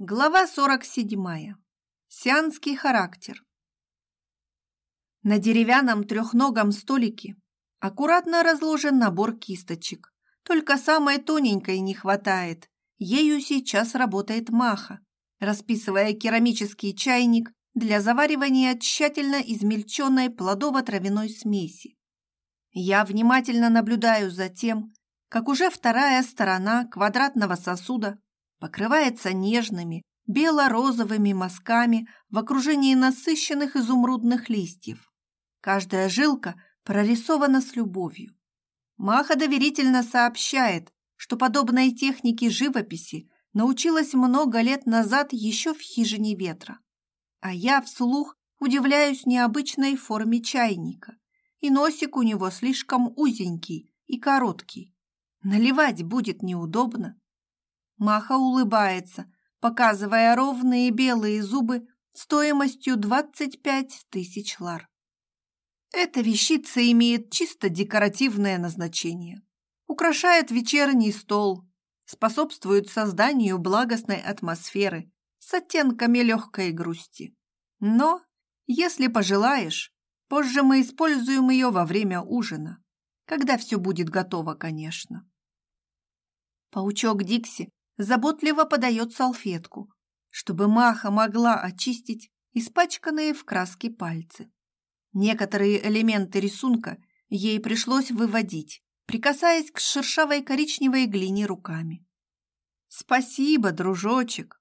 Глава 47. Сианский характер. На деревянном трехногом столике аккуратно разложен набор кисточек. Только самой тоненькой не хватает. Ею сейчас работает Маха, расписывая керамический чайник для заваривания тщательно измельченной плодово-травяной смеси. Я внимательно наблюдаю за тем, как уже вторая сторона квадратного сосуда покрывается нежными бело-розовыми мазками в окружении насыщенных изумрудных листьев. Каждая жилка прорисована с любовью. Маха доверительно сообщает, что подобной технике живописи научилась много лет назад еще в хижине ветра. А я вслух удивляюсь необычной форме чайника, и носик у него слишком узенький и короткий. Наливать будет неудобно. Маха улыбается, показывая ровные белые зубы стоимостью 25 тысяч лар. Эта вещица имеет чисто декоративное назначение. Украшает вечерний стол, способствует созданию благостной атмосферы с оттенками легкой грусти. Но, если пожелаешь, позже мы используем ее во время ужина, когда все будет готово, конечно. Паучок Дикси заботливо подает салфетку, чтобы Маха могла очистить испачканные в краске пальцы. Некоторые элементы рисунка ей пришлось выводить, прикасаясь к шершавой коричневой глине руками. «Спасибо, дружочек!»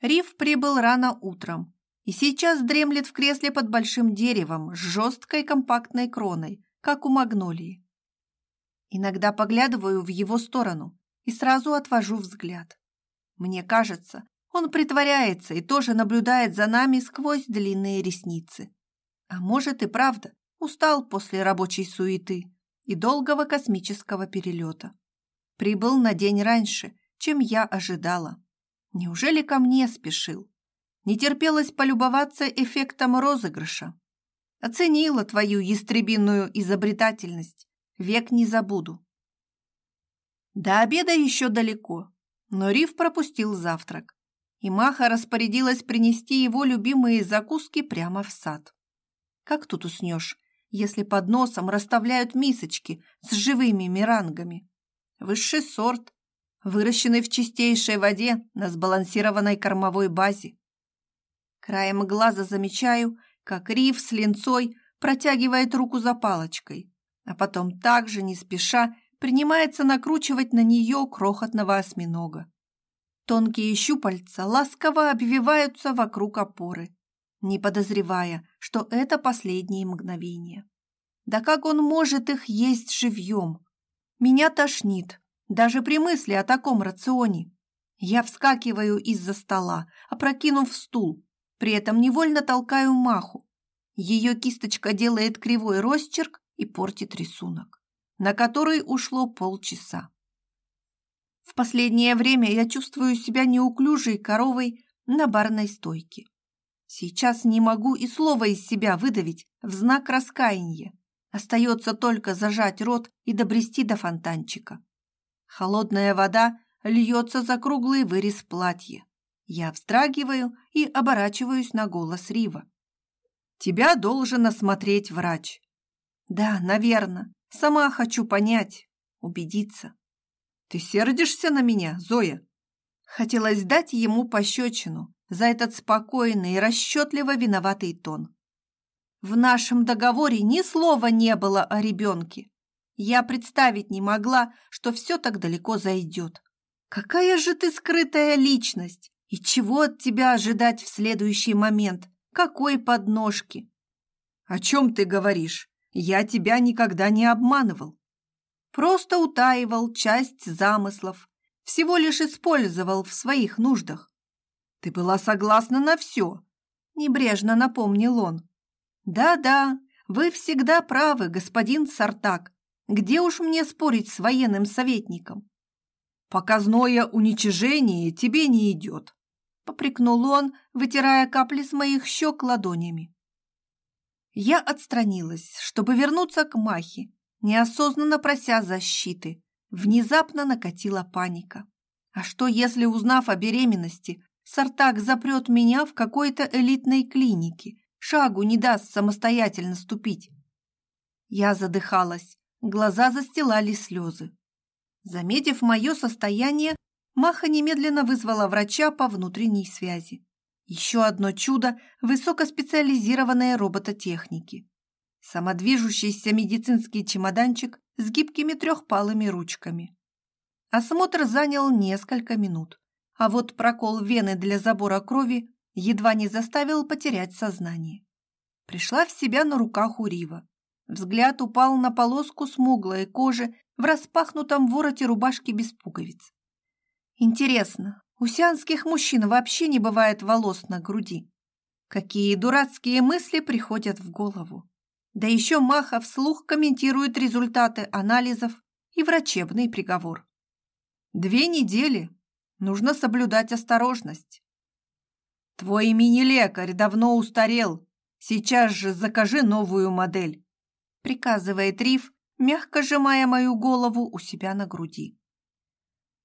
Риф прибыл рано утром и сейчас дремлет в кресле под большим деревом с жесткой компактной кроной, как у магнолии. Иногда поглядываю в его сторону, и сразу отвожу взгляд. Мне кажется, он притворяется и тоже наблюдает за нами сквозь длинные ресницы. А может и правда, устал после рабочей суеты и долгого космического перелета. Прибыл на день раньше, чем я ожидала. Неужели ко мне спешил? Не терпелось полюбоваться эффектом розыгрыша. Оценила твою ястребиную изобретательность. Век не забуду. До обеда еще далеко, но Риф пропустил завтрак, и Маха распорядилась принести его любимые закуски прямо в сад. Как тут уснешь, если под носом расставляют мисочки с живыми мирангами? Высший сорт, выращенный в чистейшей воде на сбалансированной кормовой базе. Краем глаза замечаю, как Риф с линцой протягивает руку за палочкой, а потом также не спеша принимается накручивать на нее крохотного осьминога. Тонкие щупальца ласково обвиваются вокруг опоры, не подозревая, что это последние мгновения. Да как он может их есть живьем? Меня тошнит, даже при мысли о таком рационе. Я вскакиваю из-за стола, опрокинув стул, при этом невольно толкаю маху. Ее кисточка делает кривой росчерк и портит рисунок на который ушло полчаса. В последнее время я чувствую себя неуклюжей коровой на барной стойке. Сейчас не могу и слова из себя выдавить в знак раскаяния. Остается только зажать рот и добрести до фонтанчика. Холодная вода льется за круглый вырез платья. Я вздрагиваю и оборачиваюсь на голос Рива. «Тебя должен осмотреть врач». «Да, наверное. Сама хочу понять, убедиться. Ты сердишься на меня, Зоя? Хотелось дать ему пощечину за этот спокойный и расчетливо виноватый тон. В нашем договоре ни слова не было о ребенке. Я представить не могла, что все так далеко зайдет. Какая же ты скрытая личность! И чего от тебя ожидать в следующий момент? Какой подножки? О чем ты говоришь? Я тебя никогда не обманывал. Просто утаивал часть замыслов, всего лишь использовал в своих нуждах. Ты была согласна на все, небрежно напомнил он. Да-да, вы всегда правы, господин Сартак. Где уж мне спорить с военным советником? Показное уничижение тебе не идет, попрекнул он, вытирая капли с моих щек ладонями. Я отстранилась, чтобы вернуться к Махе, неосознанно прося защиты. Внезапно накатила паника. А что, если, узнав о беременности, Сартак запрет меня в какой-то элитной клинике, шагу не даст самостоятельно ступить. Я задыхалась, глаза застилали слезы. Заметив мое состояние, Маха немедленно вызвала врача по внутренней связи. Еще одно чудо высокоспециализированной робототехники. Самодвижущийся медицинский чемоданчик с гибкими трехпалыми ручками. Осмотр занял несколько минут, а вот прокол вены для забора крови едва не заставил потерять сознание. Пришла в себя на руках у Рива. Взгляд упал на полоску смуглой кожи в распахнутом вороте рубашки без пуговиц. Интересно, у сианских мужчин вообще не бывает волос на груди? Какие дурацкие мысли приходят в голову? Да еще Маха вслух комментирует результаты анализов и врачебный приговор. Две недели. Нужно соблюдать осторожность. Твой мини-лекарь давно устарел. Сейчас же закажи новую модель. Приказывает Риф, мягко сжимая мою голову у себя на груди.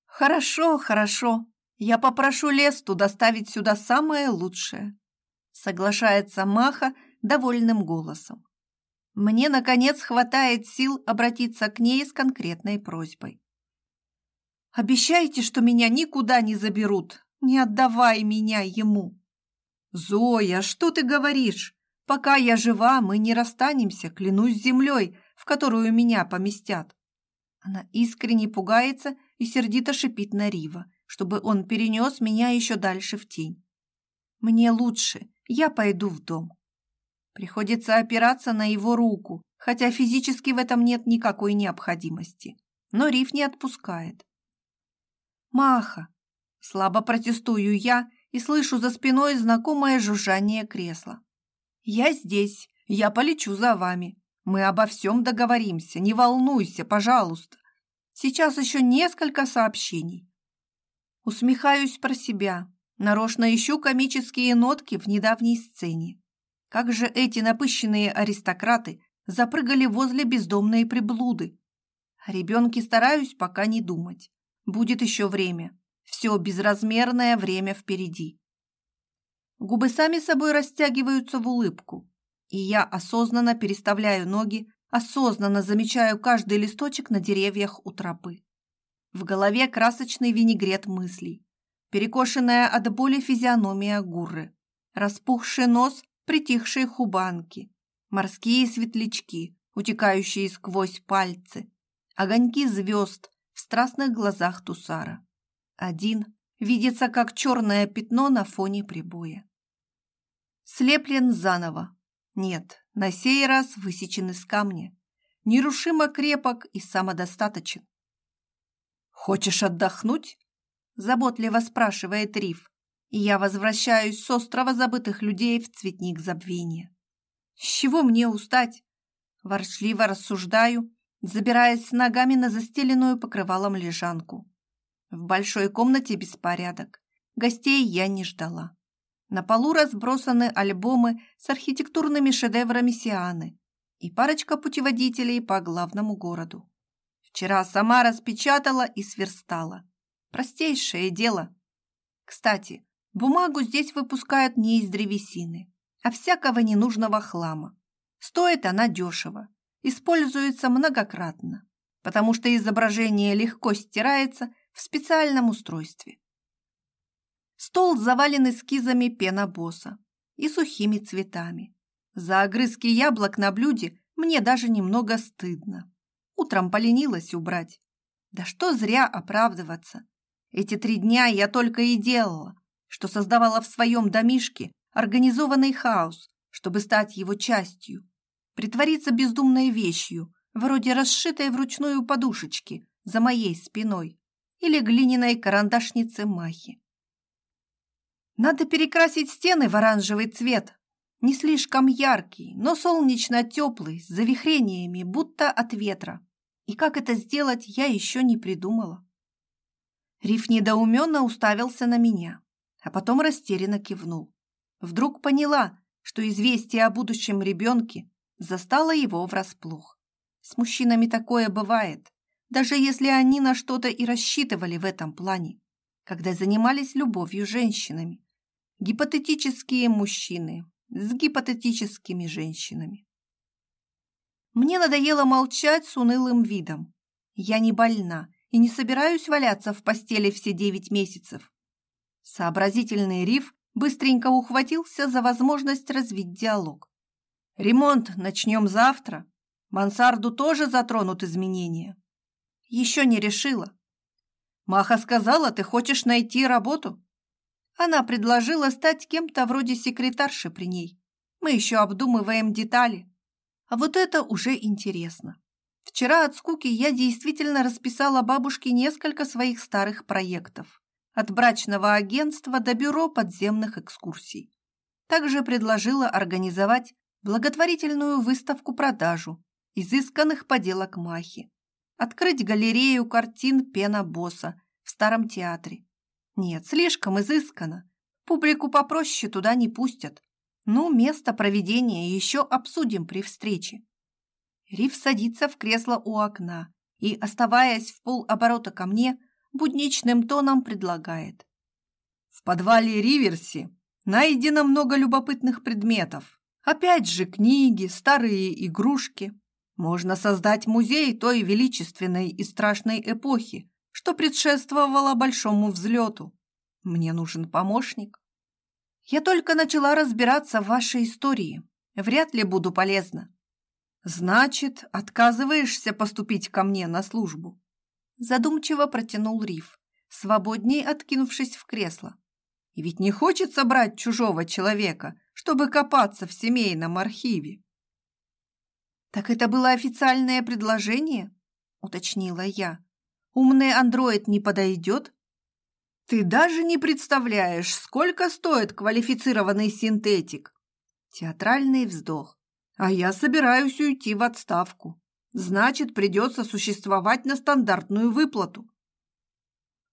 Хорошо, хорошо. Я попрошу Лесту доставить сюда самое лучшее. Соглашается Маха довольным голосом. Мне, наконец, хватает сил обратиться к ней с конкретной просьбой. «Обещайте, что меня никуда не заберут, не отдавай меня ему!» «Зоя, что ты говоришь? Пока я жива, мы не расстанемся, клянусь землей, в которую меня поместят!» Она искренне пугается и сердито шипит на Рива, чтобы он перенес меня еще дальше в тень. «Мне лучше, я пойду в дом». Приходится опираться на его руку, хотя физически в этом нет никакой необходимости. Но Риф не отпускает. «Маха!» Слабо протестую я и слышу за спиной знакомое жужжание кресла. «Я здесь, я полечу за вами. Мы обо всем договоримся, не волнуйся, пожалуйста. Сейчас еще несколько сообщений». Усмехаюсь про себя, нарочно ищу комические нотки в недавней сцене. Как же эти напыщенные аристократы запрыгали возле бездомной приблуды. О ребенке стараюсь пока не думать. Будет еще время. Все безразмерное время впереди. Губы сами собой растягиваются в улыбку, и я осознанно переставляю ноги, осознанно замечаю каждый листочек на деревьях у тропы. В голове красочный винегрет мыслей, перекошенная от боли физиономия гурры, распухший нос притихшие хубанки, морские светлячки, утекающие сквозь пальцы, огоньки звезд в страстных глазах Тусара. Один видится как черное пятно на фоне прибоя. Слеплен заново. Нет, на сей раз высечен из камня. Нерушимо крепок и самодостаточен. «Хочешь отдохнуть?» – заботливо спрашивает Риф, и я возвращаюсь с острова забытых людей в цветник забвения. С чего мне устать? Ворчливо рассуждаю, забираясь с ногами на застеленную покрывалом лежанку. В большой комнате беспорядок. Гостей я не ждала. На полу разбросаны альбомы с архитектурными шедеврами Сианы и парочка путеводителей по главному городу. Вчера сама распечатала и сверстала. Простейшее дело. Кстати, Бумагу здесь выпускают не из древесины, а всякого ненужного хлама. Стоит она дешево, используется многократно, потому что изображение легко стирается в специальном устройстве. Стол завален эскизами пенобосса и сухими цветами. За огрызки яблок на блюде мне даже немного стыдно. Утром поленилась убрать. Да что зря оправдываться. Эти три дня я только и делала, что создавала в своем домишке организованный хаос, чтобы стать его частью, притвориться бездумной вещью, вроде расшитой вручную подушечки за моей спиной или глиняной карандашницы Махи. Надо перекрасить стены в оранжевый цвет, не слишком яркий, но солнечно-теплый, с завихрениями, будто от ветра. И как это сделать, я еще не придумала. Риф недоуменно уставился на меня а потом растерянно кивнул. Вдруг поняла, что известие о будущем ребенке застало его врасплох. С мужчинами такое бывает, даже если они на что-то и рассчитывали в этом плане. когда занимались любовью женщинами. Гипотетические мужчины с гипотетическими женщинами. Мне надоело молчать с унылым видом. Я не больна и не собираюсь валяться в постели все девять месяцев. Сообразительный Риф быстренько ухватился за возможность развить диалог. Ремонт начнем завтра. Мансарду тоже затронут изменения. Еще не решила. Маха сказала, ты хочешь найти работу? Она предложила стать кем-то вроде секретарши при ней. Мы еще обдумываем детали. А вот это уже интересно. Вчера от скуки я действительно расписала бабушке несколько своих старых проектов. От брачного агентства до бюро подземных экскурсий. Также предложила организовать благотворительную выставку-продажу изысканных поделок Махи. Открыть галерею картин Пена Босса в Старом театре. Нет, слишком изысканно. Публику попроще туда не пустят. Ну, место проведения еще обсудим при встрече. Риф садится в кресло у окна и, оставаясь в полоборота ко мне, будничным тоном предлагает. В подвале Риверси найдено много любопытных предметов. Опять же книги, старые игрушки. Можно создать музей той величественной и страшной эпохи, что предшествовало большому взлету. Мне нужен помощник. Я только начала разбираться в вашей истории. Вряд ли буду полезна. Значит, отказываешься поступить ко мне на службу? Задумчиво протянул Риф, свободней откинувшись в кресло. И ведь не хочется брать чужого человека, чтобы копаться в семейном архиве. Так это было официальное предложение? Уточнила я. Умный андроид не подойдет? Ты даже не представляешь, сколько стоит квалифицированный синтетик. Театральный вздох. А я собираюсь уйти в отставку. Значит, придется существовать на стандартную выплату.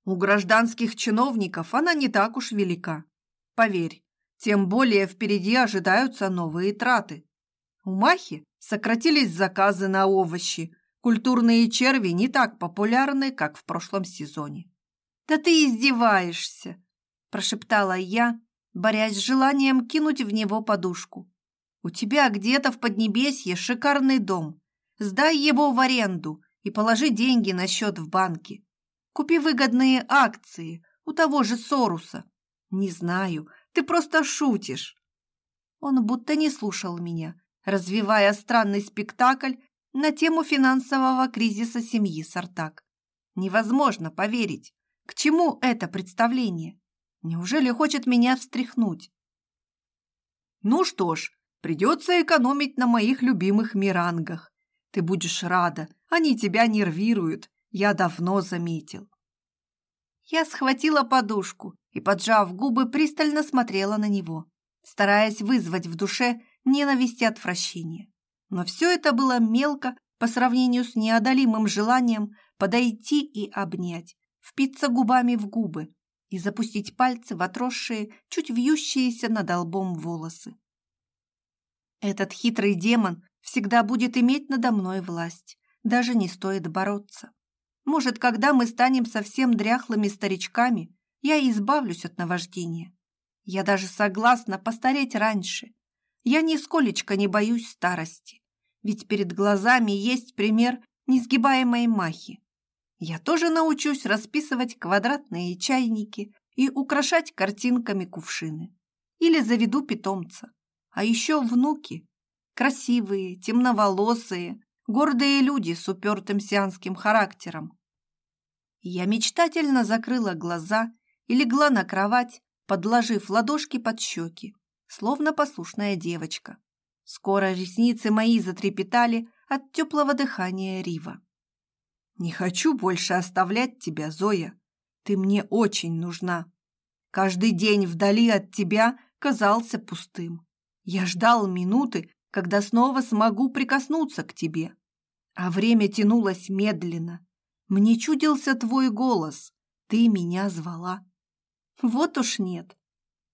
У гражданских чиновников она не так уж велика. Поверь, тем более впереди ожидаются новые траты. У Махи сократились заказы на овощи. Культурные черви не так популярны, как в прошлом сезоне. «Да ты издеваешься!» – прошептала я, борясь с желанием кинуть в него подушку. «У тебя где-то в Поднебесье шикарный дом. Сдай его в аренду и положи деньги на счет в банке. Купи выгодные акции у того же Соруса. Не знаю, ты просто шутишь». Он будто не слушал меня, развивая странный спектакль на тему финансового кризиса семьи Сартак. Невозможно поверить, к чему это представление? Неужели хочет меня встряхнуть? Ну что ж, придется экономить на моих любимых мирангах. Ты будешь рада, они тебя нервируют, я давно заметил. Я схватила подушку и, поджав губы, пристально смотрела на него, стараясь вызвать в душе ненависть и отвращение. Но все это было мелко по сравнению с неодолимым желанием подойти и обнять, впиться губами в губы и запустить пальцы в отросшие, чуть вьющиеся над лбом волосы. Этот хитрый демон всегда будет иметь надо мной власть, даже не стоит бороться. Может, когда мы станем совсем дряхлыми старичками, я избавлюсь от наваждения. Я даже согласна постареть раньше. Я нисколечко не боюсь старости, ведь перед глазами есть пример несгибаемой махи. Я тоже научусь расписывать квадратные чайники и украшать картинками кувшины. Или заведу питомца. А еще внуки. Красивые, темноволосые, гордые люди с упертым сианским характером. Я мечтательно закрыла глаза и легла на кровать, подложив ладошки под щеки, словно послушная девочка. Скоро ресницы мои затрепетали от теплого дыхания Рива. Не хочу больше оставлять тебя, Зоя. Ты мне очень нужна. Каждый день вдали от тебя казался пустым. Я ждал минуты, когда снова смогу прикоснуться к тебе. А время тянулось медленно. Мне чудился твой голос. Ты меня звала. Вот уж нет.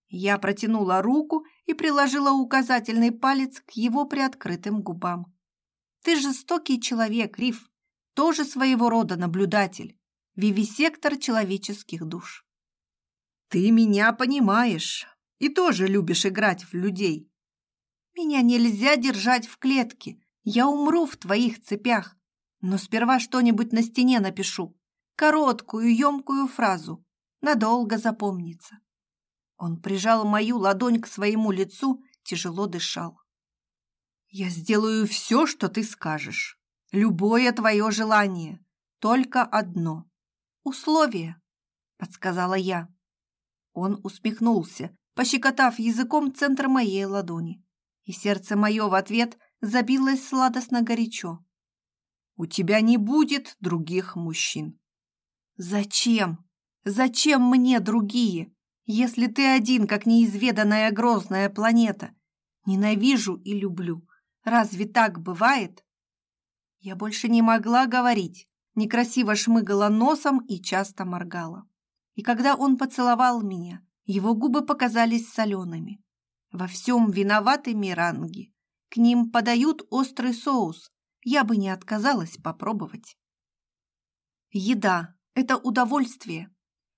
Я протянула руку и приложила указательный палец к его приоткрытым губам. Ты жестокий человек, Риф тоже своего рода наблюдатель, вивисектор человеческих душ. Ты меня понимаешь и тоже любишь играть в людей. Меня нельзя держать в клетке. Я умру в твоих цепях. Но сперва что-нибудь на стене напишу. Короткую, емкую фразу. Надолго запомнится. Он прижал мою ладонь к своему лицу, тяжело дышал. Я сделаю все, что ты скажешь. Любое твое желание. Только одно. Условие, подсказала я. Он усмехнулся, пощекотав языком центр моей ладони. И сердце мое в ответ забилось сладостно горячо. У тебя не будет других мужчин. Зачем? Зачем мне другие, если ты один, как неизведанная грозная планета? Ненавижу и люблю. Разве так бывает? Я больше не могла говорить, некрасиво шмыгала носом и часто моргала. И когда он поцеловал меня, его губы показались солеными. Во всем виноваты миранги. К ним подают острый соус. Я бы не отказалась попробовать. Еда – это удовольствие.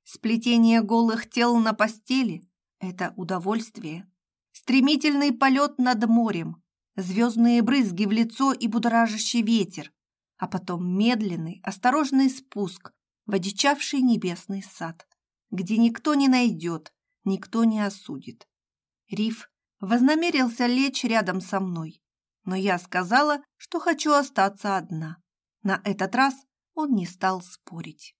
Сплетение голых тел на постели – это удовольствие. Стремительный полет над морем, звездные брызги в лицо и будоражащий ветер, а потом медленный, осторожный спуск в одичавший небесный сад, где никто не найдет, никто не осудит. Риф вознамерился лечь рядом со мной, но я сказала, что хочу остаться одна. На этот раз он не стал спорить.